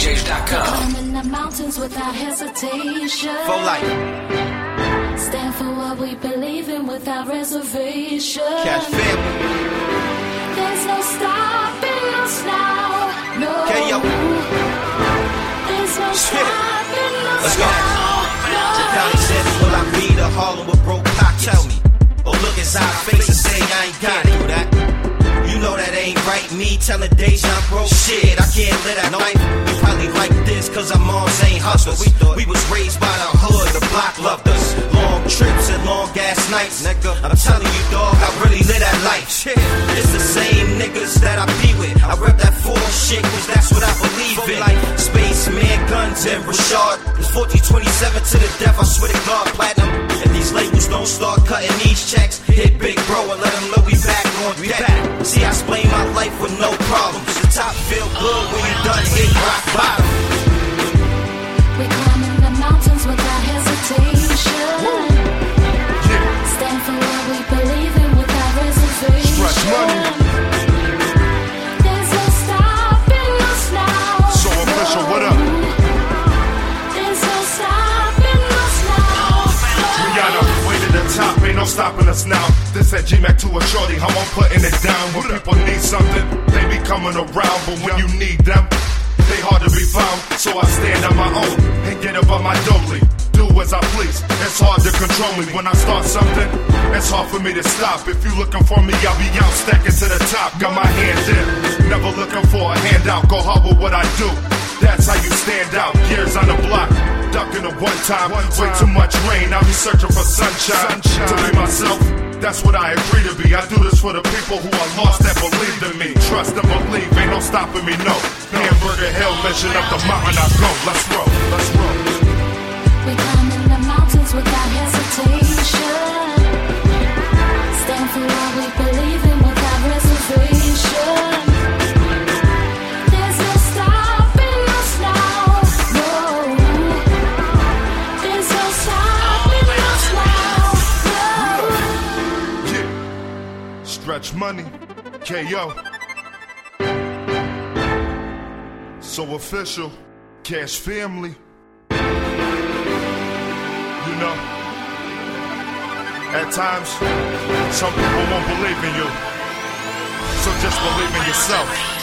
TheChillDJs.com. Climbing the mountains without hesitation. For life. Stand for what we believe in without reservation. Cash family. There's no stopping us now. No. Okay, yo. There's no stopping us Let's go. now. Donnie said, Will I be the Harlem with broke pockets? Tell me. Or look inside face telling Deja I'm. Shit, I can't live that life. You probably like this cause our moms ain't hustlers. We thought we was raised by the hood, the block loved us. Long trips and long ass nights. Nigga, I'm telling you, dog, I really live that life. Shit, it's the same niggas that I be with. I rep that full shit cause that's what I believe in. Like spaceman guns and Rashard. It's 1427 to the death, I swear to God, platinum. Top feel good when you done hit rock bottom. We climbing the mountains without hesitation. Stand for what we believe in without reservation. Stretch money. There's no stopping us now. So official, what up? There's no stopping us now. Rihanna, way to the top, ain't no stopping us now. This at G-Mac to a shorty, how I'm putting it down. When people need something, they be coming around, but when you need them, they hard to be found. So I stand on my own and get up on my dolly. Do as I please, it's hard to control me. When I start something, it's hard for me to stop. If you looking for me, I'll be out stacking to the top. Got my hands in, never looking for a handout. Go hard with what I do. That's how you stand out. Years on the block, ducking the one time. Way too much rain, I'll be searching for sunshine. To be myself, that's what I agree to be. I do this for the people who are lost that believe in me. Trust and believe, ain't no stopping me, no. Hamburger Hill, mission up the mountain I go. Let's roll, let's roll. We climbing the mountains without Stretch money, KO. So official, cash family. You know, at times, some people won't believe in you. So just believe in yourself.